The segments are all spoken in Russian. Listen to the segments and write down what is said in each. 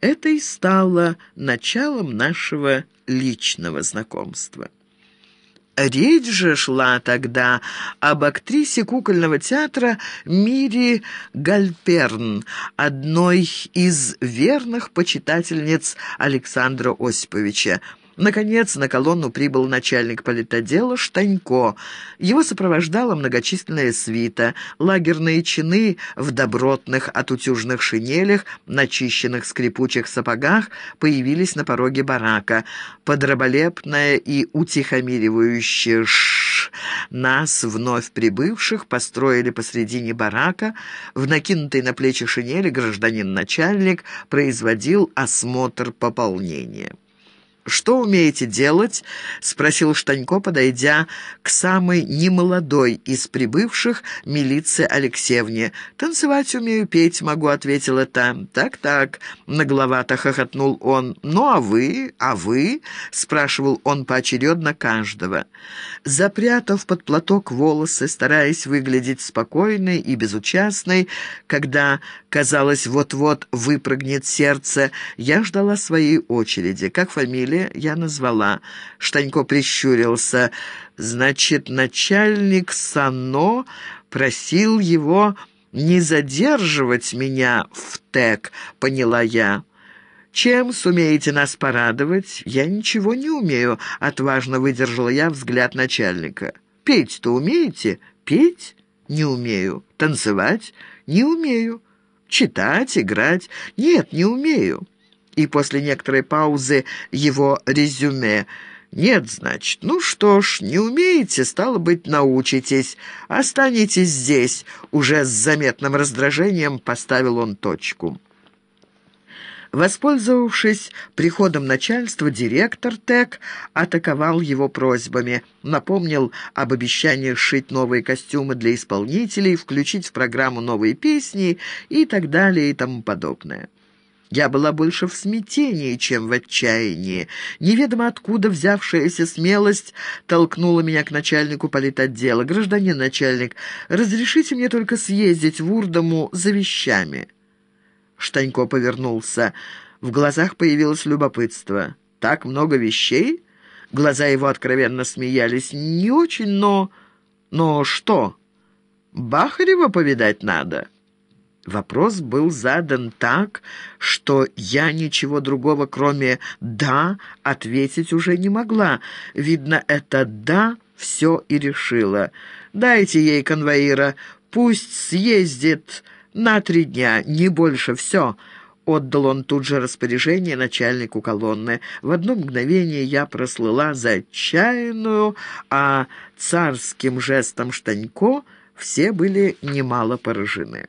Это и стало началом нашего личного знакомства. Речь же шла тогда об актрисе кукольного театра Мире Гальперн, одной из верных почитательниц Александра Осиповича. Наконец, на колонну прибыл начальник политодела Штанько. Его сопровождала многочисленная свита, лагерные чины в добротных отутюжных шинелях, начищенных скрипучих сапогах появились на пороге барака. Подраболепная и утихомиривающая ш нас, вновь прибывших, построили посредине барака. В накинутой на плечи шинели гражданин-начальник производил осмотр пополнения. «Что умеете делать?» — спросил Штанько, подойдя к самой немолодой из прибывших милиции Алексеевне. «Танцевать умею, петь могу», — ответила та. «Так-так», — нагловато хохотнул он. «Ну, а вы? А вы?» — спрашивал он поочередно каждого. Запрятав под платок волосы, стараясь выглядеть спокойной и безучастной, когда, казалось, вот-вот выпрыгнет сердце, я ждала своей очереди. Как фамилия? Фамилия я назвала. Штанько прищурился. Значит, начальник САНО просил его не задерживать меня в ТЭК, поняла я. «Чем сумеете нас порадовать?» «Я ничего не умею», — отважно выдержала я взгляд начальника. «Петь-то умеете?» «Петь? Не умею. Танцевать? Не умею. Читать, играть? Нет, не умею» и после некоторой паузы его резюме. «Нет, значит. Ну что ж, не умеете, стало быть, научитесь. Останетесь здесь». Уже с заметным раздражением поставил он точку. Воспользовавшись приходом начальства, директор ТЭК атаковал его просьбами, напомнил об обещании сшить новые костюмы для исполнителей, включить в программу новые песни и так далее и тому подобное. Я была больше в смятении, чем в отчаянии. Неведомо откуда взявшаяся смелость толкнула меня к начальнику политотдела. «Гражданин начальник, разрешите мне только съездить в Урдому за вещами». Штанько повернулся. В глазах появилось любопытство. «Так много вещей?» Глаза его откровенно смеялись. «Не очень, но... Но что? Бахарева повидать надо?» Вопрос был задан так, что я ничего другого, кроме «да», ответить уже не могла. Видно, это «да» все и решило. «Дайте ей конвоира, пусть съездит на три дня, не больше, все». Отдал он тут же распоряжение начальнику колонны. В одно мгновение я прослыла за отчаянную, а царским жестом Штанько все были немало поражены.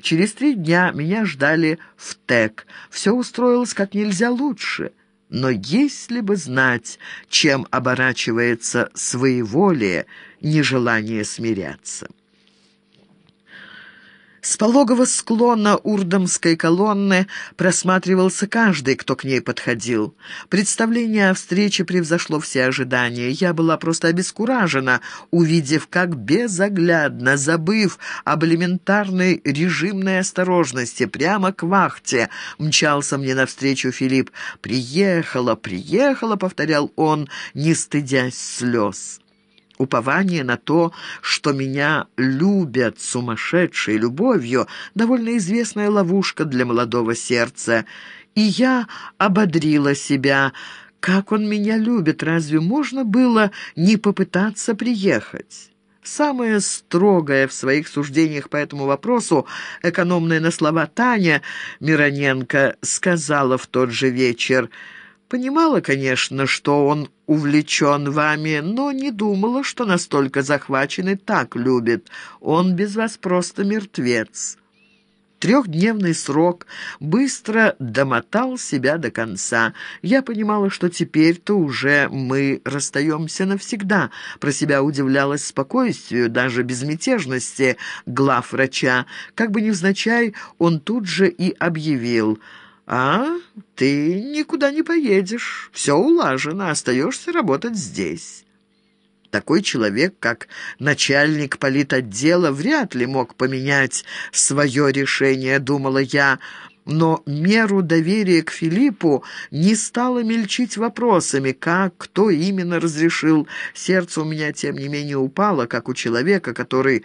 Через три дня меня ждали в ТЭК. Все устроилось как нельзя лучше. Но если бы знать, чем оборачивается своеволие, нежелание смиряться... С пологого склона Урдомской колонны просматривался каждый, кто к ней подходил. Представление о встрече превзошло все ожидания. Я была просто обескуражена, увидев, как безоглядно, забыв об элементарной режимной осторожности, прямо к вахте, мчался мне навстречу Филипп. «Приехала, приехала», — повторял он, не стыдясь слез. Упование на то, что меня любят сумасшедшей любовью, довольно известная ловушка для молодого сердца. И я ободрила себя. Как он меня любит, разве можно было не попытаться приехать? Самая строгая в своих суждениях по этому вопросу, экономная на слова Таня Мироненко, сказала в тот же вечер – Понимала, конечно, что он увлечен вами, но не думала, что настолько захвачен и так любит. Он без вас просто мертвец». Трехдневный срок быстро домотал себя до конца. Я понимала, что теперь-то уже мы расстаемся навсегда. Про себя удивлялась спокойствию, даже безмятежности глав врача. Как бы невзначай, он тут же и объявил – «А, ты никуда не поедешь. Все улажено, остаешься работать здесь». Такой человек, как начальник политотдела, вряд ли мог поменять свое решение, думала я, но меру доверия к Филиппу не стало мельчить вопросами, как, кто именно разрешил. Сердце у меня, тем не менее, упало, как у человека, который